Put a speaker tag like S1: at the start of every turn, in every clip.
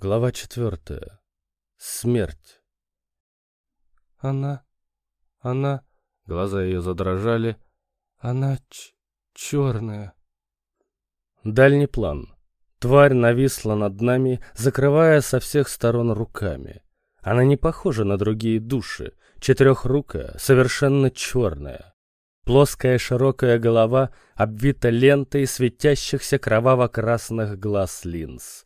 S1: Глава четвертая. Смерть.
S2: Она... она...
S1: Глаза ее задрожали.
S2: Она ч черная.
S1: Дальний план. Тварь нависла над нами, закрывая со всех сторон руками. Она не похожа на другие души. Четырехрукая, совершенно черная. Плоская широкая голова обвита лентой светящихся кроваво-красных глаз линз.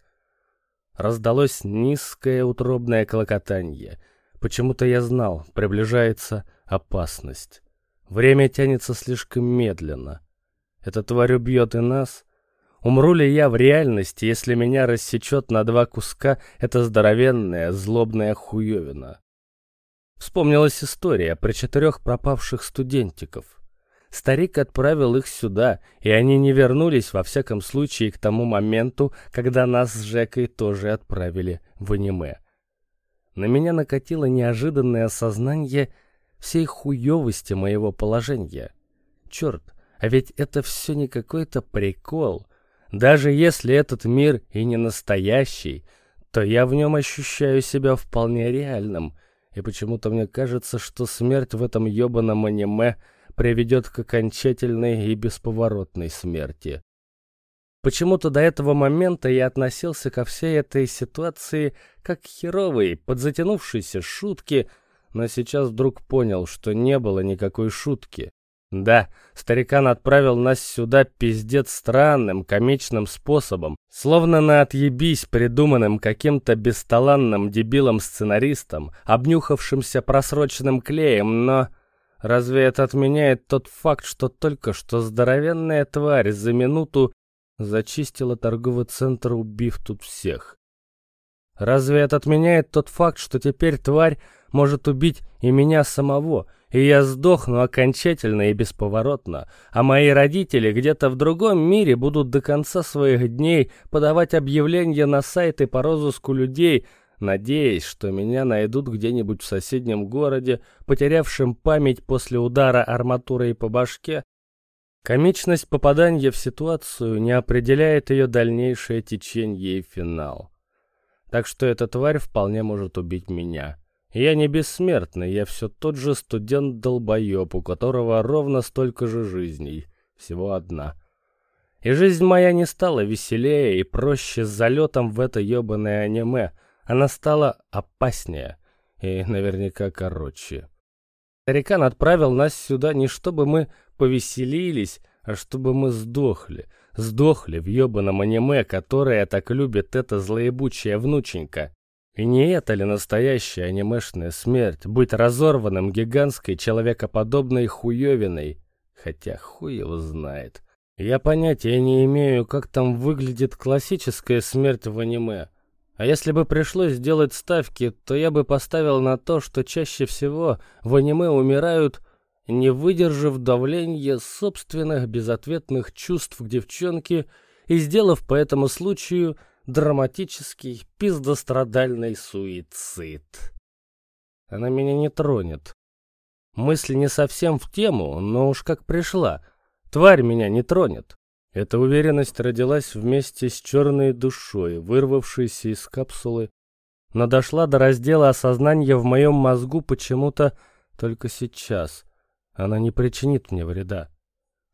S1: Раздалось низкое утробное клокотанье. Почему-то я знал, приближается опасность. Время тянется слишком медленно. Эта тварь убьет и нас. Умру ли я в реальности, если меня рассечет на два куска эта здоровенная, злобная хуевина? Вспомнилась история про четырех пропавших студентиков. Старик отправил их сюда, и они не вернулись, во всяком случае, к тому моменту, когда нас с Жекой тоже отправили в аниме. На меня накатило неожиданное осознание всей хуевости моего положения. Черт, а ведь это все не какой-то прикол. Даже если этот мир и не настоящий, то я в нем ощущаю себя вполне реальным, и почему-то мне кажется, что смерть в этом ебаном аниме — приведет к окончательной и бесповоротной смерти. Почему-то до этого момента я относился ко всей этой ситуации как к херовой, подзатянувшейся шутке, но сейчас вдруг понял, что не было никакой шутки. Да, старикан отправил нас сюда пиздец странным, комичным способом, словно на отъебись придуманным каким-то бесталанным дебилом-сценаристом, обнюхавшимся просроченным клеем, но... Разве это отменяет тот факт, что только что здоровенная тварь за минуту зачистила торговый центр, убив тут всех? Разве это отменяет тот факт, что теперь тварь может убить и меня самого, и я сдохну окончательно и бесповоротно, а мои родители где-то в другом мире будут до конца своих дней подавать объявления на сайты по розыску людей, надеясь, что меня найдут где-нибудь в соседнем городе, потерявшим память после удара арматурой по башке. Комичность попадания в ситуацию не определяет ее дальнейшее течение и финал. Так что эта тварь вполне может убить меня. Я не бессмертный, я все тот же студент-долбоеб, у которого ровно столько же жизней, всего одна. И жизнь моя не стала веселее и проще с залетом в это ебаное аниме, она стала опаснее и наверняка короче. Старикан отправил нас сюда не чтобы мы повеселились, а чтобы мы сдохли. Сдохли в ебаном аниме, которое так любит эта злоебучая внученька. И не это ли настоящая анимешная смерть, быть разорванным гигантской человекоподобной хуевиной? Хотя хуй его знает. Я понятия не имею, как там выглядит классическая смерть в аниме. А если бы пришлось сделать ставки, то я бы поставил на то, что чаще всего в аниме умирают, не выдержав давления собственных безответных чувств к девчонке и сделав по этому случаю драматический пиздострадальный суицид. Она меня не тронет. Мысль не совсем в тему, но уж как пришла. Тварь меня не тронет. Эта уверенность родилась вместе с черной душой, вырвавшейся из капсулы, но дошла до раздела осознания в моем мозгу почему-то только сейчас. Она не причинит мне вреда.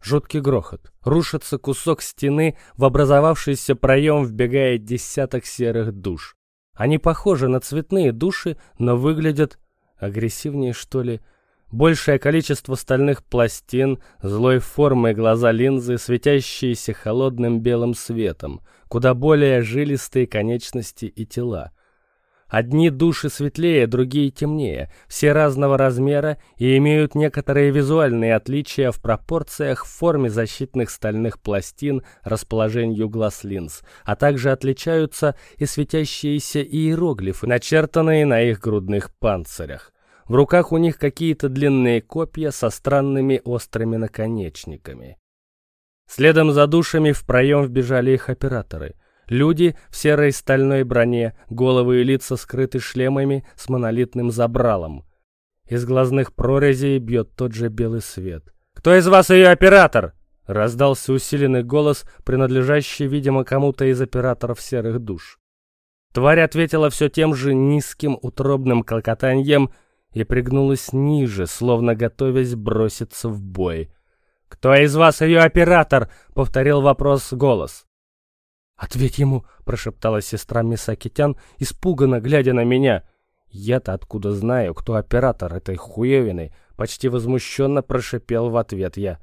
S1: Жуткий грохот. Рушится кусок стены, в образовавшийся проем вбегает десяток серых душ. Они похожи на цветные души, но выглядят агрессивнее, что ли, большее количество стальных пластин, злой формы глаза линзы, светящиеся холодным белым светом, куда более жилистые конечности и тела. Одни души светлее, другие темнее, все разного размера и имеют некоторые визуальные отличия в пропорциях, в форме защитных стальных пластин, расположению глаз линз, а также отличаются и светящиеся иероглифы, начертанные на их грудных панцирях. В руках у них какие-то длинные копья со странными острыми наконечниками. Следом за душами в проем вбежали их операторы. Люди в серой стальной броне, головы и лица скрыты шлемами с монолитным забралом. Из глазных прорезей бьет тот же белый свет. «Кто из вас ее оператор?» Раздался усиленный голос, принадлежащий, видимо, кому-то из операторов серых душ. Тварь ответила все тем же низким утробным клокотаньем и пригнулась ниже, словно готовясь броситься в бой. «Кто из вас ее оператор?» — повторил вопрос голос. «Ответь ему!» — прошептала сестра Мисакитян, испуганно глядя на меня. «Я-то откуда знаю, кто оператор этой хуевины?» — почти возмущенно прошипел в ответ я.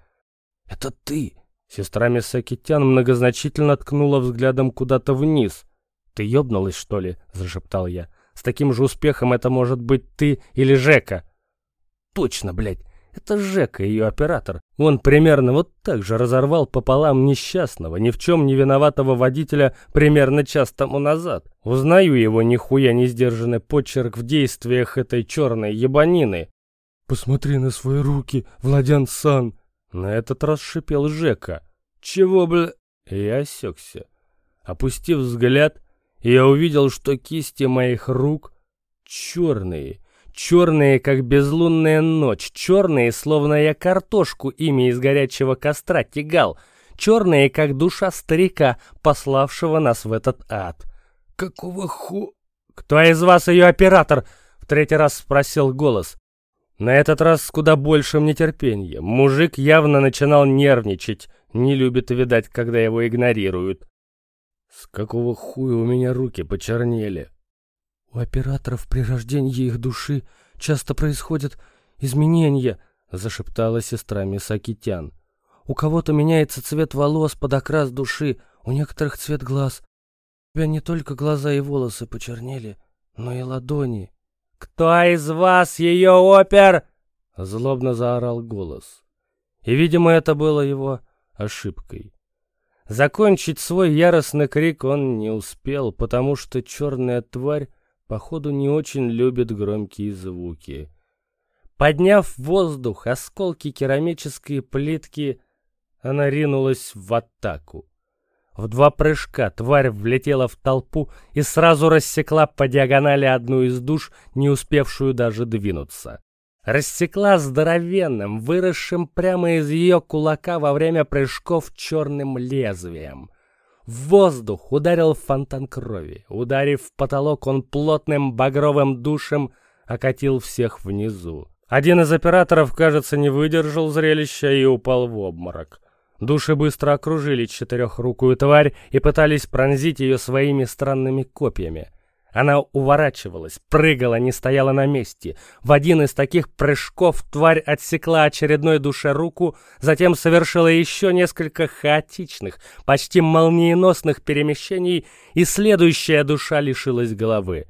S1: «Это ты!» — сестра Мисакитян многозначительно ткнула взглядом куда-то вниз. «Ты ёбнулась, что ли?» — зашептал я. «С таким же успехом это может быть ты или Жека!» «Точно, блядь! Это Жека, ее оператор. Он примерно вот так же разорвал пополам несчастного, ни в чем не виноватого водителя примерно час тому назад. Узнаю его нихуя не сдержанный почерк в действиях этой черной ебанины.
S2: «Посмотри на свои руки, Владян-сан!»
S1: На этот раз шипел Жека. «Чего, бля...» Я осекся. Опустив взгляд, я увидел, что кисти моих рук черные, Черные, как безлунная ночь, черные, словно я картошку ими из горячего костра тягал, черные, как душа старика, пославшего нас в этот ад.
S2: «Какого ху...»
S1: «Кто из вас ее оператор?» — в третий раз спросил голос. На этот раз с куда большим нетерпением. Мужик явно начинал нервничать, не любит, видать, когда его игнорируют. С какого хуя у меня руки почернели?
S2: У операторов при рождении их души часто происходят изменения, зашептала сестра Мисакитян. У кого-то меняется цвет волос под окрас души, у некоторых цвет глаз. У тебя не только глаза и волосы почернели, но и ладони.
S1: «Кто из вас ее опер?» — злобно заорал голос. И, видимо, это было его ошибкой. Закончить свой яростный крик он не успел, потому что черная тварь походу не очень любит громкие звуки. Подняв в воздух осколки керамической плитки, она ринулась в атаку. В два прыжка тварь влетела в толпу и сразу рассекла по диагонали одну из душ, не успевшую даже двинуться. Рассекла здоровенным, выросшим прямо из ее кулака во время прыжков черным лезвием. В воздух ударил фонтан крови. Ударив в потолок, он плотным багровым душем окатил всех внизу. Один из операторов, кажется, не выдержал зрелища и упал в обморок. Души быстро окружили четырехрукую тварь и пытались пронзить ее своими странными копьями. Она уворачивалась, прыгала, не стояла на месте. В один из таких прыжков тварь отсекла очередной душе руку, затем совершила еще несколько хаотичных, почти молниеносных перемещений, и следующая душа лишилась головы.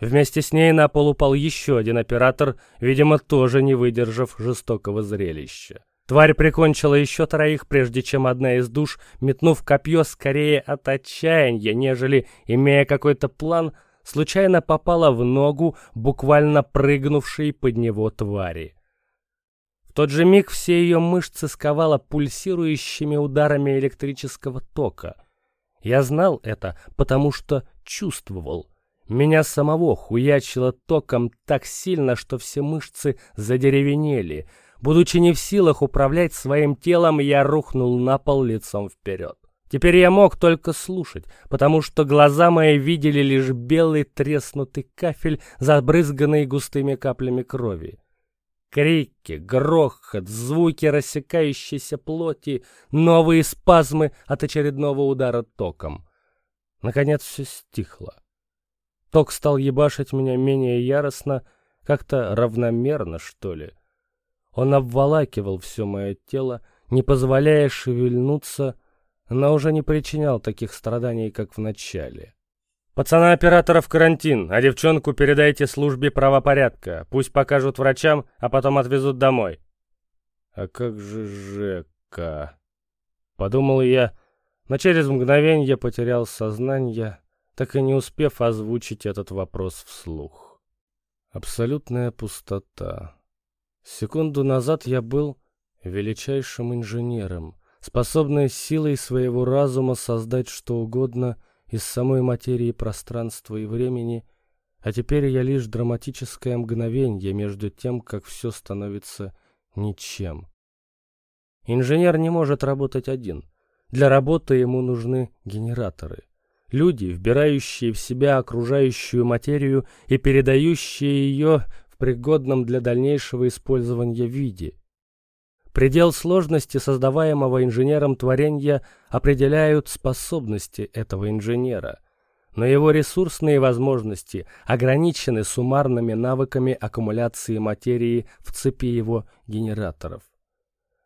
S1: Вместе с ней на пол упал еще один оператор, видимо, тоже не выдержав жестокого зрелища. Тварь прикончила еще троих, прежде чем одна из душ, метнув копье скорее от отчаяния, нежели имея какой-то план, случайно попала в ногу, буквально прыгнувшей под него твари. В тот же миг все ее мышцы сковало пульсирующими ударами электрического тока. Я знал это, потому что чувствовал. Меня самого хуячило током так сильно, что все мышцы задеревенели — Будучи не в силах управлять своим телом, я рухнул на пол лицом вперед. Теперь я мог только слушать, потому что глаза мои видели лишь белый треснутый кафель, забрызганный густыми каплями крови. Крики, грохот, звуки рассекающейся плоти, новые спазмы от очередного удара током. Наконец все стихло. Ток стал ебашить меня менее яростно, как-то равномерно, что ли. Он обволакивал все мое тело, не позволяя шевельнуться, но уже не причинял таких страданий, как в начале. «Пацана-оператора в карантин, а девчонку передайте службе правопорядка. Пусть покажут врачам, а потом отвезут домой». «А как же Жека?» Подумал я, но через мгновение потерял сознание, так и не успев озвучить этот вопрос вслух. Абсолютная пустота. Секунду назад я был величайшим инженером, способный силой своего разума создать что угодно из самой материи пространства и времени, а теперь я лишь драматическое мгновение между тем, как все становится ничем. Инженер не может работать один. Для работы ему нужны генераторы. Люди, вбирающие в себя окружающую материю и передающие ее в пригодном для дальнейшего использования виде. Предел сложности создаваемого инженером творения определяют способности этого инженера, но его ресурсные возможности ограничены суммарными навыками аккумуляции материи в цепи его генераторов.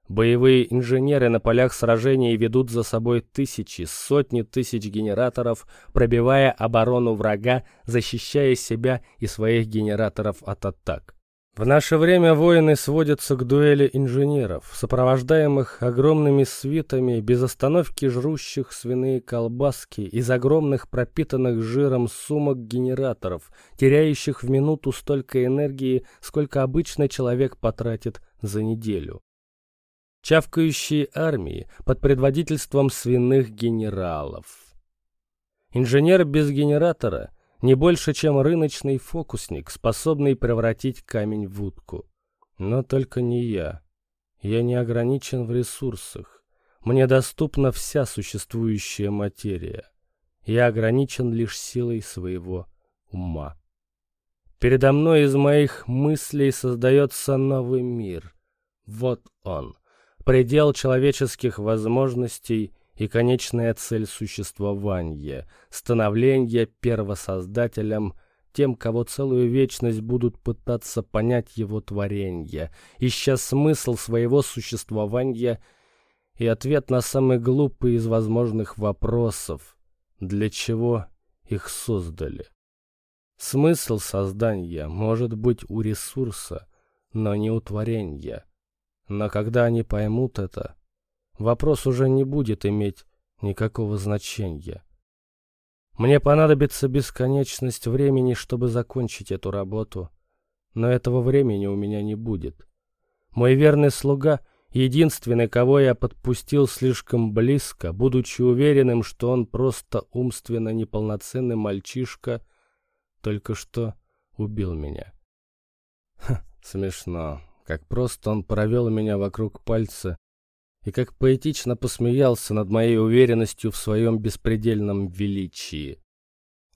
S1: Боевые инженеры на полях сражений ведут за собой тысячи, сотни тысяч генераторов, пробивая оборону врага, защищая себя и своих генераторов от атак. В наше время воины сводятся к дуэли инженеров, сопровождаемых огромными свитами, без остановки жрущих свиные колбаски из огромных пропитанных жиром сумок генераторов, теряющих в минуту столько энергии, сколько обычный человек потратит за неделю. Чавкающие армии под предводительством свиных генералов. Инженер без генератора — не больше, чем рыночный фокусник, способный превратить камень в утку. Но только не я. Я не ограничен в ресурсах. Мне доступна вся существующая материя. Я ограничен лишь силой своего ума. Передо мной из моих мыслей создается новый мир. Вот он, предел человеческих возможностей и конечная цель существования, становление первосоздателем, тем, кого целую вечность будут пытаться понять его творение, ища смысл своего существования и ответ на самый глупый из возможных вопросов, для чего их создали. Смысл создания может быть у ресурса, но не у творения. Но когда они поймут это, вопрос уже не будет иметь никакого значения. Мне понадобится бесконечность времени, чтобы закончить эту работу, но этого времени у меня не будет. Мой верный слуга — единственный, кого я подпустил слишком близко, будучи уверенным, что он просто умственно неполноценный мальчишка, только что убил меня. Ха, смешно, как просто он провел меня вокруг пальца и как поэтично посмеялся над моей уверенностью в своем беспредельном величии.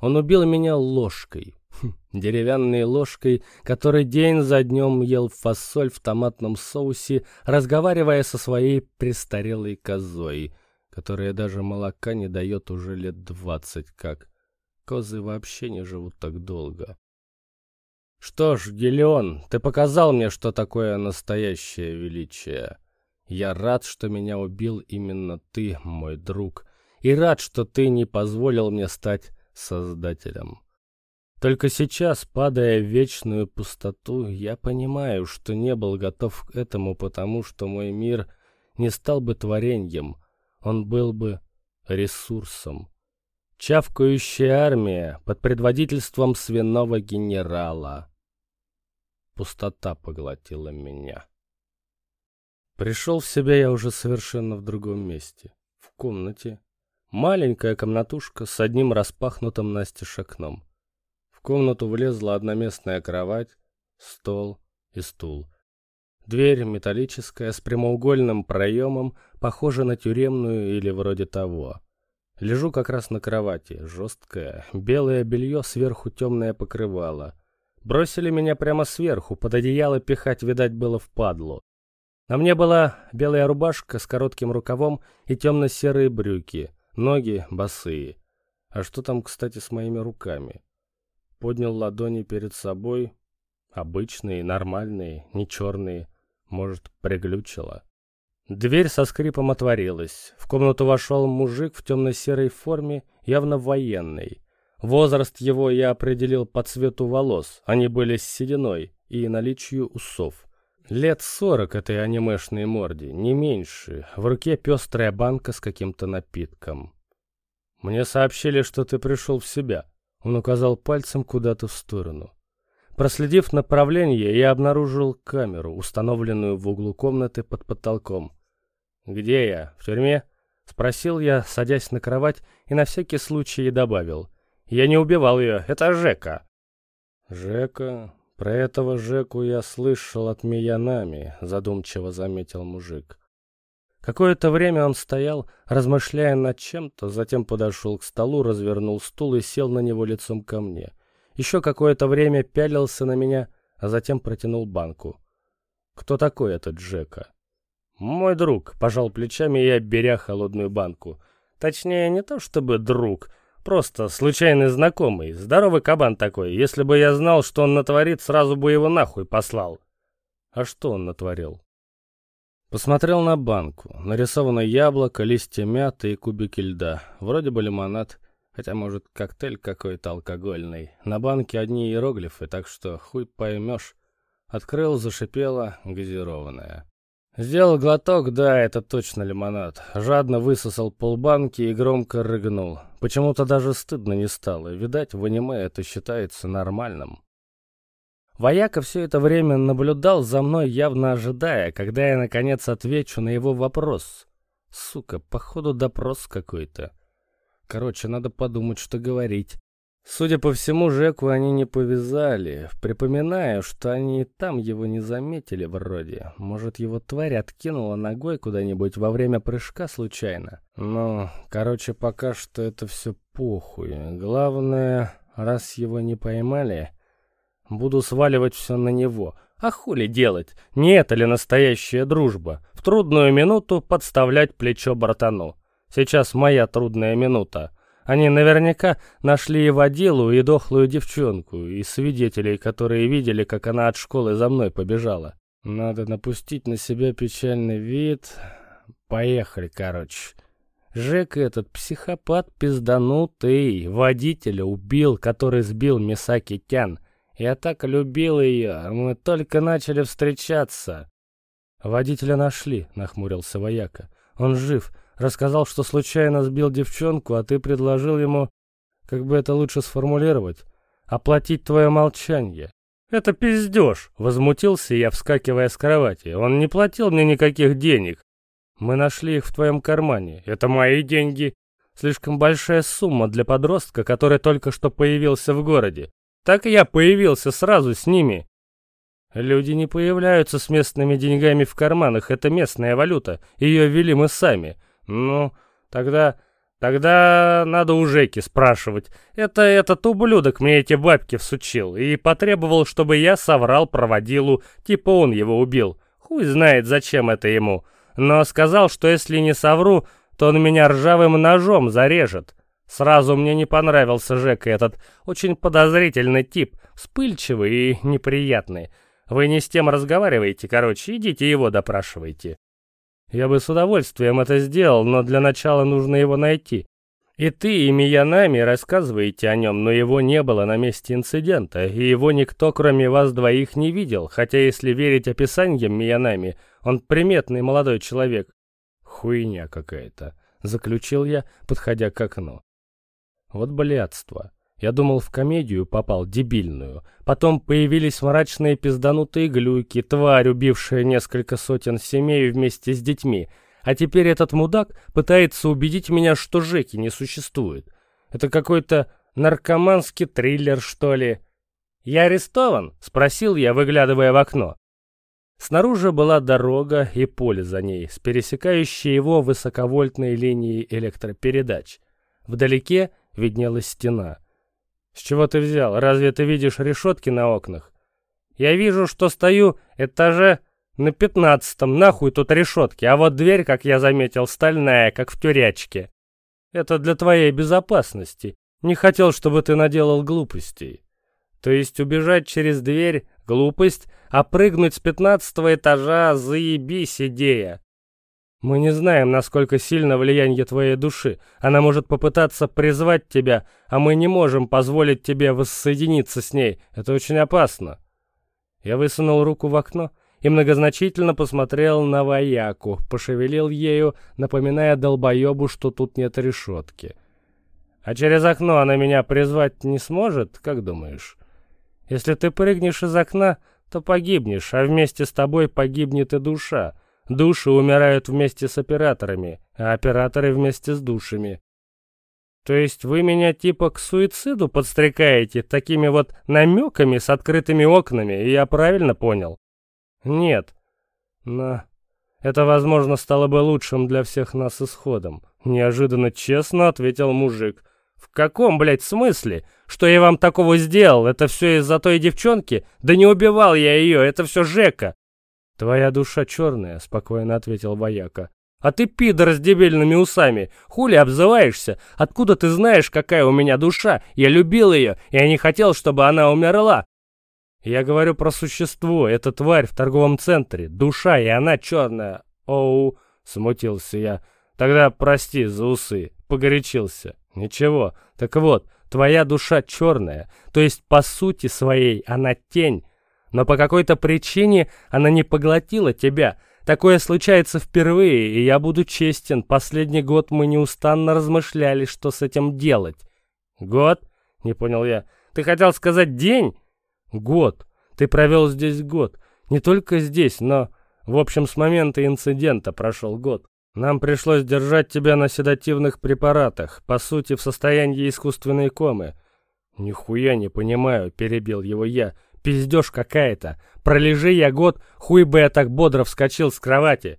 S1: Он убил меня ложкой, хм, деревянной ложкой, который день за днем ел фасоль в томатном соусе, разговаривая со своей престарелой козой, которая даже молока не дает уже лет двадцать как. Козы вообще не живут так долго. Что ж, Гелион, ты показал мне, что такое настоящее величие. Я рад, что меня убил именно ты, мой друг, и рад, что ты не позволил мне стать создателем. Только сейчас, падая в вечную пустоту, я понимаю, что не был готов к этому, потому что мой мир не стал бы творением, он был бы ресурсом. Чавкающая армия под предводительством свиного генерала. Пустота поглотила меня. Пришел в себя я уже совершенно в другом месте. В комнате. Маленькая комнатушка с одним распахнутым настежь окном. В комнату влезла одноместная кровать, стол и стул. Дверь металлическая с прямоугольным проемом, похожа на тюремную или вроде того. Лежу как раз на кровати, жесткое, белое белье сверху темное покрывало. Бросили меня прямо сверху, под одеяло пихать, видать, было впадло. На мне была белая рубашка с коротким рукавом и темно-серые брюки, ноги босые. А что там, кстати, с моими руками? Поднял ладони перед собой. Обычные, нормальные, не черные. Может, приглючило. Дверь со скрипом отворилась. В комнату вошел мужик в темно-серой форме, явно военный. Возраст его я определил по цвету волос, они были с сединой и наличию усов. Лет сорок этой анимешной морде, не меньше. В руке пестрая банка с каким-то напитком. «Мне сообщили, что ты пришел в себя». Он указал пальцем куда-то в сторону. Проследив направление, я обнаружил камеру, установленную в углу комнаты под потолком. «Где я? В тюрьме?» — спросил я, садясь на кровать, и на всякий случай добавил. «Я не убивал ее, это Жека». «Жека? «Про этого Жеку я слышал от Миянами», — задумчиво заметил мужик. Какое-то время он стоял, размышляя над чем-то, затем подошел к столу, развернул стул и сел на него лицом ко мне. Еще какое-то время пялился на меня, а затем протянул банку. «Кто такой этот Джека?» «Мой друг», — пожал плечами я, беря холодную банку. «Точнее, не то чтобы друг, просто случайный знакомый, здоровый кабан такой. Если бы я знал, что он натворит, сразу бы его нахуй послал». «А что он натворил?» Посмотрел на банку. Нарисовано яблоко, листья мяты и кубики льда. Вроде бы лимонад, хотя, может, коктейль какой-то алкогольный. На банке одни иероглифы, так что хуй поймешь. Открыл, зашипело, газированное. Сделал глоток, да, это точно лимонад. Жадно высосал полбанки и громко рыгнул. Почему-то даже стыдно не стало. Видать, в аниме это считается нормальным. Вояка все это время наблюдал за мной, явно ожидая, когда я наконец отвечу на его вопрос. Сука, походу допрос какой-то. Короче, надо подумать, что говорить. Судя по всему, Жеку они не повязали. Припоминаю, что они и там его не заметили вроде. Может, его тварь откинула ногой куда-нибудь во время прыжка случайно. Но, короче, пока что это все похуй. Главное, раз его не поймали, Буду сваливать все на него. А хули делать? Не это ли настоящая дружба? В трудную минуту подставлять плечо братану. Сейчас моя трудная минута. Они наверняка нашли и водилу, и дохлую девчонку, и свидетелей, которые видели, как она от школы за мной побежала. Надо напустить на себя печальный вид. Поехали, короче. Жека этот психопат пизданутый, водителя убил, который сбил Мисаки Тян. Я так любил ее, мы только начали встречаться. Водителя нашли, нахмурился вояка. Он жив. Рассказал, что случайно сбил девчонку, а ты предложил ему, как бы это лучше сформулировать, оплатить твое молчание. Это пиздеж, возмутился я, вскакивая с кровати. Он не платил мне никаких денег. Мы нашли их в твоем кармане. Это мои деньги. Слишком большая сумма для подростка, который только что появился в городе. Так я появился сразу с ними. Люди не появляются с местными деньгами в карманах, это местная валюта, ее ввели мы сами. Ну, тогда... Тогда надо у Жеки спрашивать. Это этот ублюдок мне эти бабки всучил и потребовал, чтобы я соврал проводилу, типа он его убил. Хуй знает, зачем это ему. Но сказал, что если не совру, то он меня ржавым ножом зарежет. Сразу мне не понравился Жека этот очень подозрительный тип, вспыльчивый и неприятный. Вы не с тем разговариваете, короче, идите его допрашивайте. Я бы с удовольствием это сделал, но для начала нужно его найти. И ты, и Миянами рассказываете о нем, но его не было на месте инцидента, и его никто, кроме вас двоих, не видел, хотя, если верить описаниям Миянами, он приметный молодой человек. Хуйня какая-то, заключил я, подходя к окну. Вот блядство. Я думал, в комедию попал, дебильную. Потом появились мрачные пизданутые глюки, тварь, убившая несколько сотен семей вместе с детьми. А теперь этот мудак пытается убедить меня, что Жеки не существует. Это какой-то наркоманский триллер, что ли? «Я арестован?» — спросил я, выглядывая в окно. Снаружи была дорога и поле за ней, с пересекающей его высоковольтной линией электропередач. Вдалеке виднелась стена. «С чего ты взял? Разве ты видишь решетки на окнах?» «Я вижу, что стою этаже на пятнадцатом, нахуй тут решетки, а вот дверь, как я заметил, стальная, как в тюрячке. Это для твоей безопасности. Не хотел, чтобы ты наделал глупостей. То есть убежать через дверь — глупость, а прыгнуть с пятнадцатого этажа — заебись идея. Мы не знаем, насколько сильно влияние твоей души. Она может попытаться призвать тебя, а мы не можем позволить тебе воссоединиться с ней. Это очень опасно. Я высунул руку в окно и многозначительно посмотрел на вояку, пошевелил ею, напоминая долбоебу, что тут нет решетки. А через окно она меня призвать не сможет, как думаешь? Если ты прыгнешь из окна, то погибнешь, а вместе с тобой погибнет и душа. Души умирают вместе с операторами, а операторы вместе с душами. То есть вы меня типа к суициду подстрекаете такими вот намеками с открытыми окнами, и я правильно понял? Нет. Но Это, возможно, стало бы лучшим для всех нас исходом. Неожиданно честно ответил мужик. В каком, блядь, смысле? Что я вам такого сделал? Это все из-за той девчонки? Да не убивал я ее, это все Жека. Твоя душа черная, спокойно ответил вояка. А ты пидор с дебильными усами. Хули обзываешься? Откуда ты знаешь, какая у меня душа? Я любил ее, я не хотел, чтобы она умерла. Я говорю про существо, это тварь в торговом центре, душа, и она черная. Оу, смутился я. Тогда прости за усы, погорячился. Ничего, так вот, твоя душа черная, то есть по сути своей она тень, но по какой-то причине она не поглотила тебя. Такое случается впервые, и я буду честен, последний год мы неустанно размышляли, что с этим делать. Год? Не понял я. Ты хотел сказать день? Год. Ты провел здесь год. Не только здесь, но... В общем, с момента инцидента прошел год. Нам пришлось держать тебя на седативных препаратах, по сути, в состоянии искусственной комы. Нихуя не понимаю, перебил его я. Пиздёж какая-то. Пролежи я год, хуй бы я так бодро вскочил с кровати.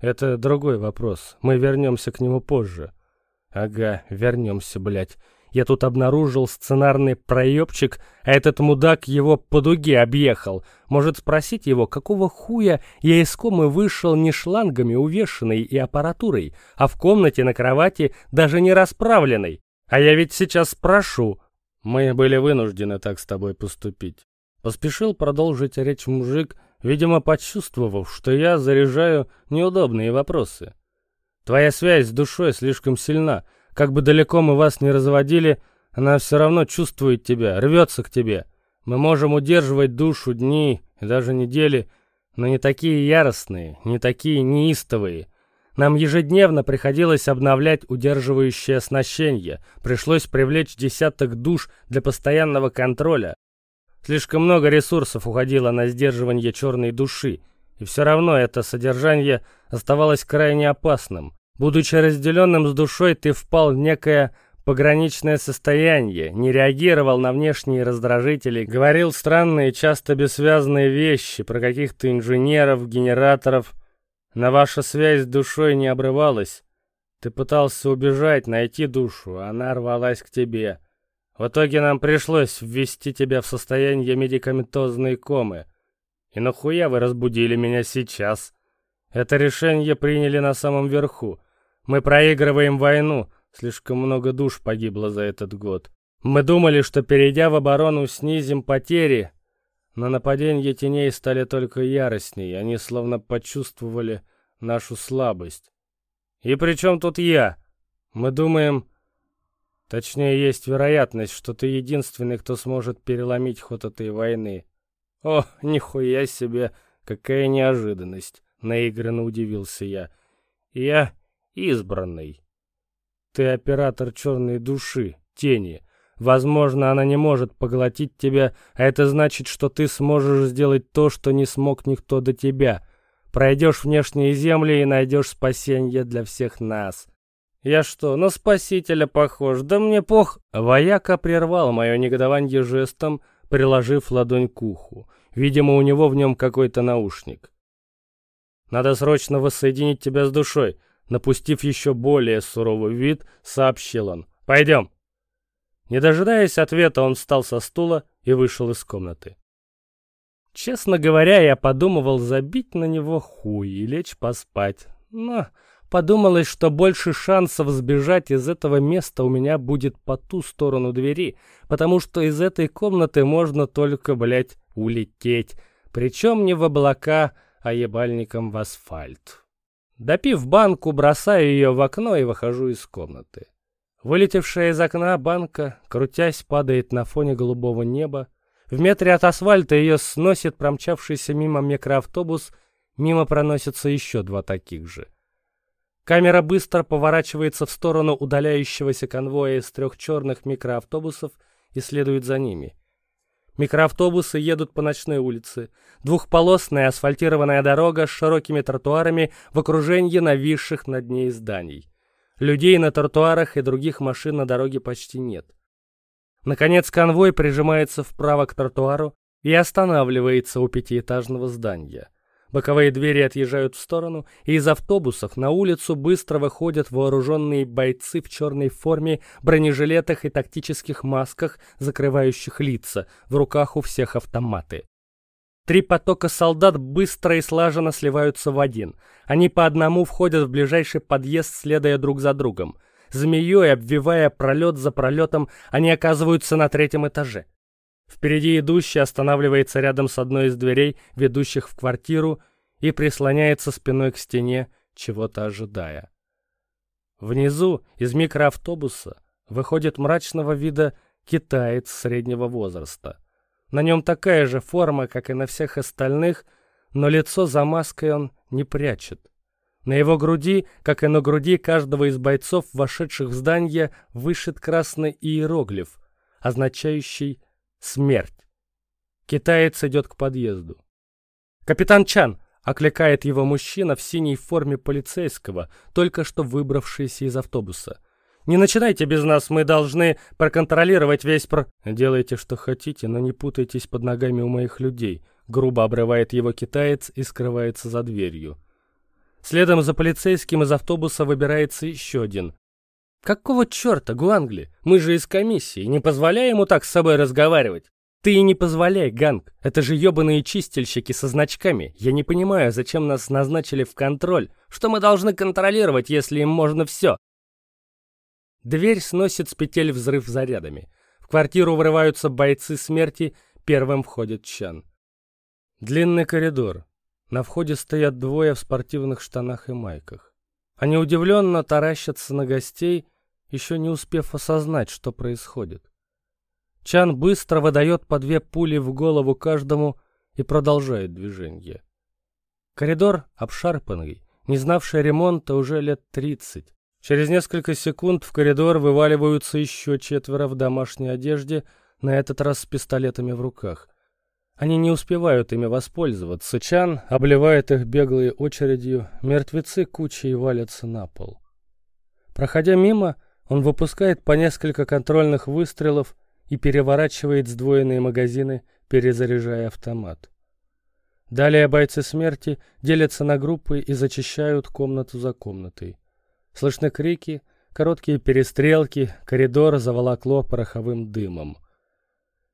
S1: Это другой вопрос. Мы вернемся к нему позже. Ага, вернемся, блядь. Я тут обнаружил сценарный проебчик, а этот мудак его по дуге объехал. Может спросить его, какого хуя я из комы вышел не шлангами увешанной и аппаратурой, а в комнате на кровати даже не расправленной. А я ведь сейчас спрошу. Мы были вынуждены так с тобой поступить. Поспешил продолжить речь мужик, видимо, почувствовав, что я заряжаю неудобные вопросы. Твоя связь с душой слишком сильна, как бы далеко мы вас не разводили, она все равно чувствует тебя, рвется к тебе. Мы можем удерживать душу дни и даже недели, но не такие яростные, не такие неистовые. Нам ежедневно приходилось обновлять удерживающее оснащение, пришлось привлечь десяток душ для постоянного контроля. Слишком много ресурсов уходило на сдерживание черной души, и все равно это содержание оставалось крайне опасным. Будучи разделенным с душой, ты впал в некое пограничное состояние, не реагировал на внешние раздражители, говорил странные, часто бессвязные вещи про каких-то инженеров, генераторов. На ваша связь с душой не обрывалась. Ты пытался убежать, найти душу, она рвалась к тебе. В итоге нам пришлось ввести тебя в состояние медикаментозной комы. И нахуя вы разбудили меня сейчас? Это решение приняли на самом верху — мы проигрываем войну. Слишком много душ погибло за этот год. Мы думали, что перейдя в оборону, снизим потери, но нападения теней стали только яростней. Они словно почувствовали нашу слабость. И при чем тут я? Мы думаем... Точнее, есть вероятность, что ты единственный, кто сможет переломить ход этой войны. О, нихуя себе, какая неожиданность, наигранно удивился я. Я избранный. Ты оператор черной души, тени. Возможно, она не может поглотить тебя, а это значит, что ты сможешь сделать то, что не смог никто до тебя. Пройдешь внешние земли и найдешь спасение для всех нас. Я что, на спасителя похож? Да мне пох... Вояка прервал мое негодование жестом, приложив ладонь к уху. Видимо, у него в нем какой-то наушник. Надо срочно воссоединить тебя с душой. Напустив еще более суровый вид, сообщил он. «Пойдем». Не дожидаясь ответа, он встал со стула и вышел из комнаты. Честно говоря, я подумывал забить на него хуй и лечь поспать. Но подумалось, что больше шансов сбежать из этого места у меня будет по ту сторону двери, потому что из этой комнаты можно только, блядь, улететь. Причем не в облака, а ебальником в асфальт. Допив банку, бросаю ее в окно и выхожу из комнаты. Вылетевшая из окна банка, крутясь, падает на фоне голубого неба. В метре от асфальта ее сносит промчавшийся мимо микроавтобус, мимо проносятся еще два таких же. Камера быстро поворачивается в сторону удаляющегося конвоя из трех черных микроавтобусов и следует за ними. Микроавтобусы едут по ночной улице. Двухполосная асфальтированная дорога с широкими тротуарами в окружении нависших над ней зданий. Людей на тротуарах и других машин на дороге почти нет. Наконец конвой прижимается вправо к тротуару и останавливается у пятиэтажного здания. Боковые двери отъезжают в сторону, и из автобусов на улицу быстро выходят вооруженные бойцы в черной форме, бронежилетах и тактических масках, закрывающих лица, в руках у всех автоматы. Три потока солдат быстро и слаженно сливаются в один. Они по одному входят в ближайший подъезд, следуя друг за другом. Змеей, обвивая пролет за пролетом, они оказываются на третьем этаже. Впереди идущий останавливается рядом с одной из дверей, ведущих в квартиру, и прислоняется спиной к стене, чего-то ожидая. Внизу из микроавтобуса выходит мрачного вида китаец среднего возраста. На нем такая же форма, как и на всех остальных, но лицо за маской он не прячет. На его груди, как и на груди каждого из бойцов, вошедших в здание, вышит красный иероглиф, означающий Смерть. Китаец идет к подъезду. «Капитан Чан!» — окликает его мужчина в синей форме полицейского, только что выбравшийся из автобуса. «Не начинайте без нас, мы должны проконтролировать весь про...» «Делайте, что хотите, но не путайтесь под ногами у моих людей», — грубо обрывает его китаец и скрывается за дверью. Следом за полицейским из автобуса выбирается еще один. Какого черта, Гуангли? Мы же из комиссии, не позволяем ему так с собой разговаривать. Ты и не позволяй, Ганг. Это же ебаные чистильщики со значками. Я не понимаю, зачем нас назначили в контроль. Что мы должны контролировать, если им можно все? Дверь сносит с петель взрыв зарядами. В квартиру врываются бойцы смерти, первым входит Чан. Длинный коридор. На входе стоят двое в спортивных штанах и майках. Они удивленно таращатся на гостей, еще не успев осознать, что происходит. Чан быстро выдает по две пули в голову каждому и продолжает движение. Коридор обшарпанный, не знавший ремонта уже лет тридцать. Через несколько секунд в коридор вываливаются еще четверо в домашней одежде, на этот раз с пистолетами в руках. Они не успевают ими воспользоваться. Чан обливает их беглой очередью, мертвецы кучей валятся на пол. Проходя мимо, он выпускает по несколько контрольных выстрелов и переворачивает сдвоенные магазины, перезаряжая автомат. Далее бойцы смерти делятся на группы и зачищают комнату за комнатой. Слышны крики, короткие перестрелки, коридор заволокло пороховым дымом.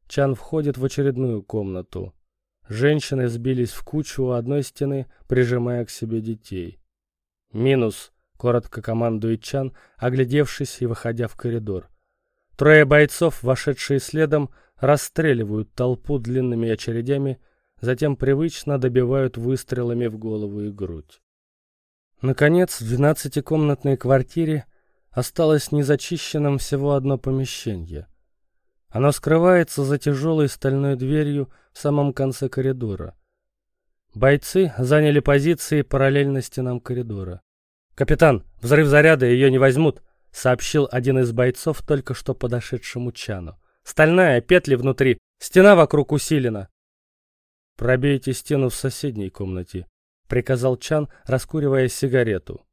S1: Чан входит в очередную комнату. Женщины сбились в кучу у одной стены, прижимая к себе детей. «Минус!» Коротко командует Чан, оглядевшись и выходя в коридор. Трое бойцов, вошедшие следом, расстреливают толпу длинными очередями, затем привычно добивают выстрелами в голову и грудь. Наконец, в двенадцатикомнатной квартире осталось незачищенным всего одно помещение. Оно скрывается за тяжелой стальной дверью в самом конце коридора. Бойцы заняли позиции параллельно стенам коридора. «Капитан, взрыв заряда, ее не возьмут», — сообщил один из бойцов только что подошедшему Чану. «Стальная, петли внутри, стена вокруг усилена». «Пробейте стену в соседней комнате», — приказал Чан, раскуривая сигарету.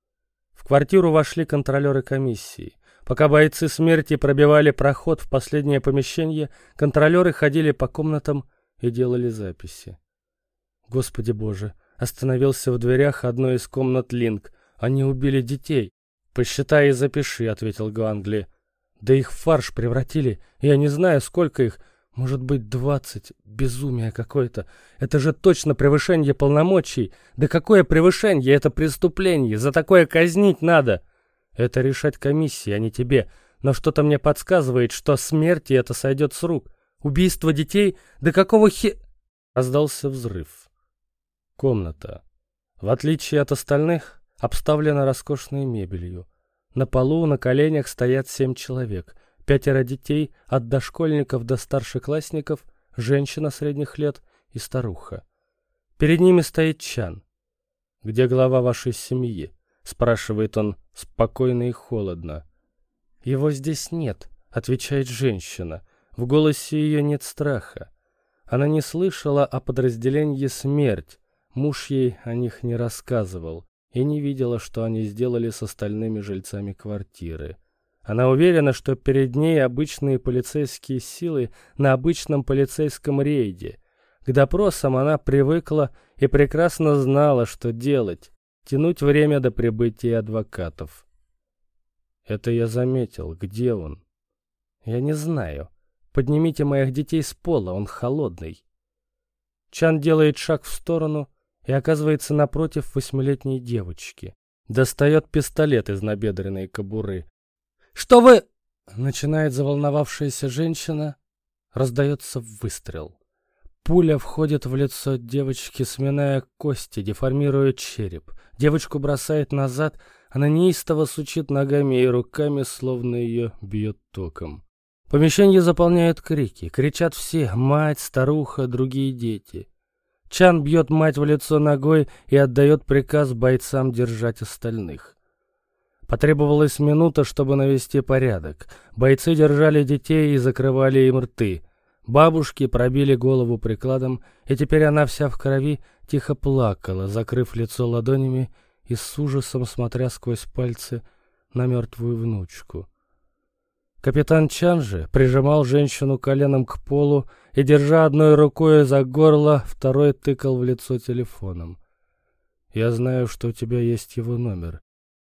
S1: В квартиру вошли контролеры комиссии. Пока бойцы смерти пробивали проход в последнее помещение, контролеры ходили по комнатам и делали записи. Господи боже, остановился в дверях одной из комнат Линк. Они убили детей. Посчитай и запиши, ответил Гуангли. Да их в фарш превратили. Я не знаю, сколько их. Может быть, двадцать. Безумие какое-то. Это же точно превышение полномочий. Да какое превышение? Это преступление. За такое казнить надо. Это решать комиссии, а не тебе. Но что-то мне подсказывает, что смерти это сойдет с рук. Убийство детей? Да какого хе... Раздался взрыв. Комната. В отличие от остальных, обставлена роскошной мебелью. На полу на коленях стоят семь человек, пятеро детей, от дошкольников до старшеклассников, женщина средних лет и старуха. Перед ними стоит Чан. «Где глава вашей семьи?» — спрашивает он спокойно и холодно. «Его здесь нет», — отвечает женщина. В голосе ее нет страха. Она не слышала о подразделении «Смерть», муж ей о них не рассказывал и не видела, что они сделали с остальными жильцами квартиры. Она уверена, что перед ней обычные полицейские силы на обычном полицейском рейде. К допросам она привыкла и прекрасно знала, что делать — тянуть время до прибытия адвокатов. Это я заметил. Где он? Я не знаю. Поднимите моих детей с пола, он холодный. Чан делает шаг в сторону и оказывается напротив восьмилетней девочки. Достает пистолет из набедренной кобуры. «Что вы...» — начинает заволновавшаяся женщина. Раздается выстрел. Пуля входит в лицо девочки, сминая кости, деформируя череп. Девочку бросает назад, она неистово сучит ногами и руками, словно ее бьет током. Помещение заполняют крики. Кричат все — мать, старуха, другие дети. Чан бьет мать в лицо ногой и отдает приказ бойцам держать остальных. Потребовалась минута, чтобы навести порядок. Бойцы держали детей и закрывали им рты. Бабушки пробили голову прикладом, и теперь она вся в крови тихо плакала, закрыв лицо ладонями и с ужасом смотря сквозь пальцы на мертвую внучку. Капитан Чан же прижимал женщину коленом к полу и, держа одной рукой за горло, второй тыкал в лицо телефоном. «Я знаю, что у тебя есть его номер.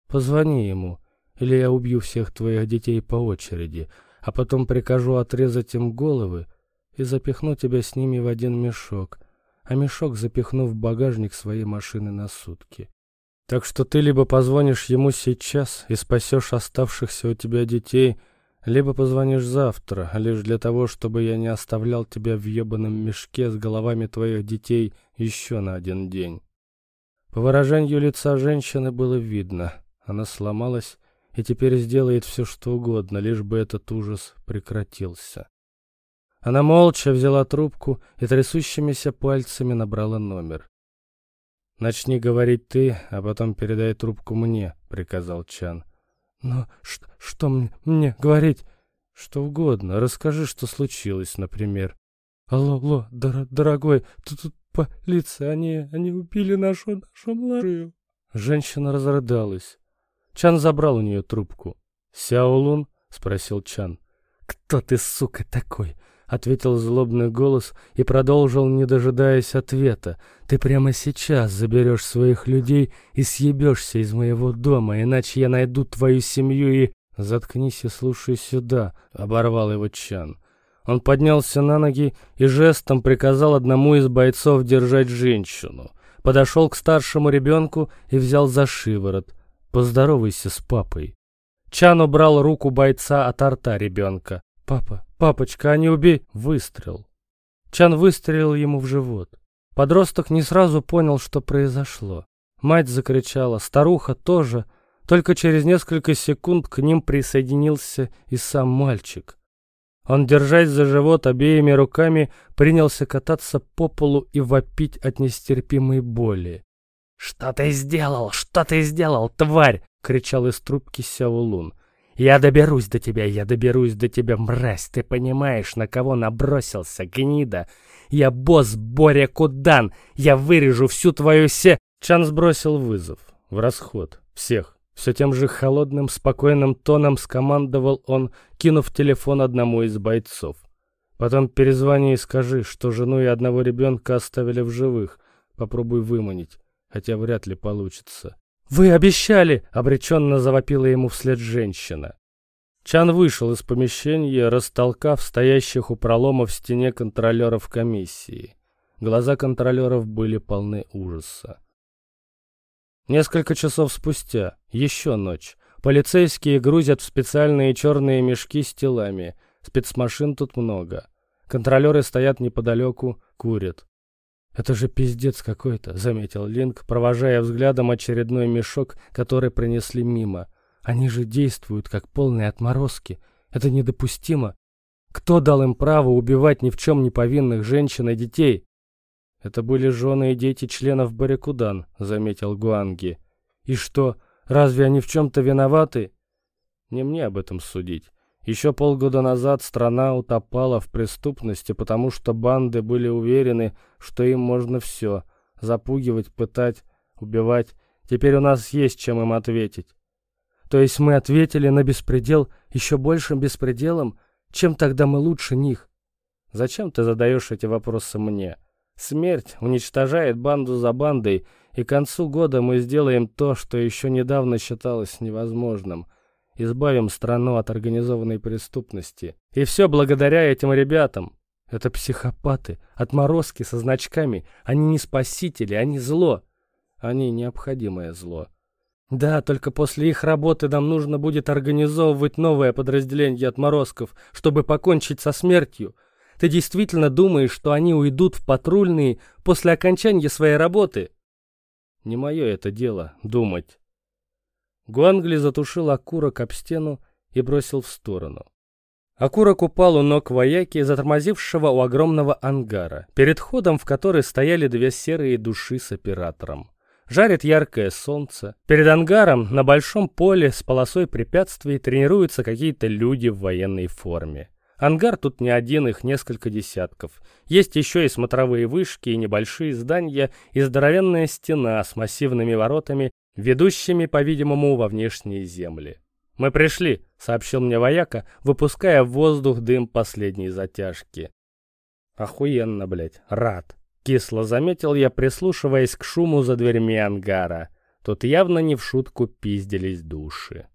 S1: Позвони ему, или я убью всех твоих детей по очереди, а потом прикажу отрезать им головы и запихну тебя с ними в один мешок, а мешок запихну в багажник своей машины на сутки. Так что ты либо позвонишь ему сейчас и спасешь оставшихся у тебя детей, либо позвонишь завтра, лишь для того, чтобы я не оставлял тебя в ебаном мешке с головами твоих детей еще на один день. По выражению лица женщины было видно, она сломалась и теперь сделает все, что угодно, лишь бы этот ужас прекратился. Она молча взяла трубку и трясущимися пальцами набрала номер. «Начни говорить ты, а потом передай трубку мне», — приказал Чан. «Но что, мне, мне говорить?» «Что угодно. Расскажи, что случилось, например». «Алло, алло, дор дорогой, тут, тут полиция, они, они убили нашу, нашу младшую». Женщина разрыдалась. Чан забрал у нее трубку. «Сяолун?» — спросил Чан. «Кто ты, сука, такой? Ответил злобный голос и продолжил, не дожидаясь ответа. «Ты прямо сейчас заберешь своих людей и съебешься из моего дома, иначе я найду твою семью и...» «Заткнись и слушай сюда», — оборвал его Чан. Он поднялся на ноги и жестом приказал одному из бойцов держать женщину. Подошел к старшему ребенку и взял за шиворот. «Поздоровайся с папой». Чан убрал руку бойца от рта ребенка. «Папа, «Папочка, а не убей!» Выстрел. Чан выстрелил ему в живот. Подросток не сразу понял, что произошло. Мать закричала, старуха тоже. Только через несколько секунд к ним присоединился и сам мальчик. Он, держась за живот обеими руками, принялся кататься по полу и вопить от нестерпимой боли. «Что ты сделал? Что ты сделал, тварь?» — кричал из трубки Сяолун. Я доберусь до тебя, я доберусь до тебя, мразь, ты понимаешь, на кого набросился, гнида? Я босс Боря Кудан, я вырежу всю твою се... Чан сбросил вызов, в расход, всех. Все тем же холодным, спокойным тоном скомандовал он, кинув телефон одному из бойцов. Потом перезвони и скажи, что жену и одного ребенка оставили в живых. Попробуй выманить, хотя вряд ли получится. «Вы обещали!» — обреченно завопила ему вслед женщина. Чан вышел из помещения, растолкав стоящих у пролома в стене контролеров комиссии. Глаза контролеров были полны ужаса. Несколько часов спустя, еще ночь, полицейские грузят в специальные черные мешки с телами. Спецмашин тут много. Контролеры стоят неподалеку, курят. «Это же пиздец какой-то», — заметил Линк, провожая взглядом очередной мешок, который принесли мимо. «Они же действуют, как полные отморозки. Это недопустимо. Кто дал им право убивать ни в чем не повинных женщин и детей?» «Это были жены и дети членов Барикудан», — заметил Гуанги. «И что, разве они в чем-то виноваты?» «Не мне об этом судить. Еще полгода назад страна утопала в преступности, потому что банды были уверены, что им можно все — запугивать, пытать, убивать. Теперь у нас есть чем им ответить. То есть мы ответили на беспредел еще большим беспределом? Чем тогда мы лучше них? Зачем ты задаешь эти вопросы мне? Смерть уничтожает банду за бандой, и к концу года мы сделаем то, что еще недавно считалось невозможным. Избавим страну от организованной преступности. И все благодаря этим ребятам. Это психопаты, отморозки со значками. Они не спасители, они зло. Они необходимое зло. Да, только после их работы нам нужно будет организовывать новое подразделение отморозков, чтобы покончить со смертью. Ты действительно думаешь, что они уйдут в патрульные после окончания своей работы? Не мое это дело — думать. Гуангли затушил окурок об стену и бросил в сторону. Окурок упал у ног вояки, затормозившего у огромного ангара, перед ходом в который стояли две серые души с оператором. Жарит яркое солнце. Перед ангаром на большом поле с полосой препятствий тренируются какие-то люди в военной форме. Ангар тут не один, их несколько десятков. Есть еще и смотровые вышки, и небольшие здания, и здоровенная стена с массивными воротами, ведущими, по-видимому, во внешние земли. «Мы пришли», — сообщил мне вояка, выпуская в воздух дым последней затяжки. «Охуенно, блядь, рад». Кисло заметил я, прислушиваясь к шуму за дверьми ангара. Тут явно не в шутку пиздились души.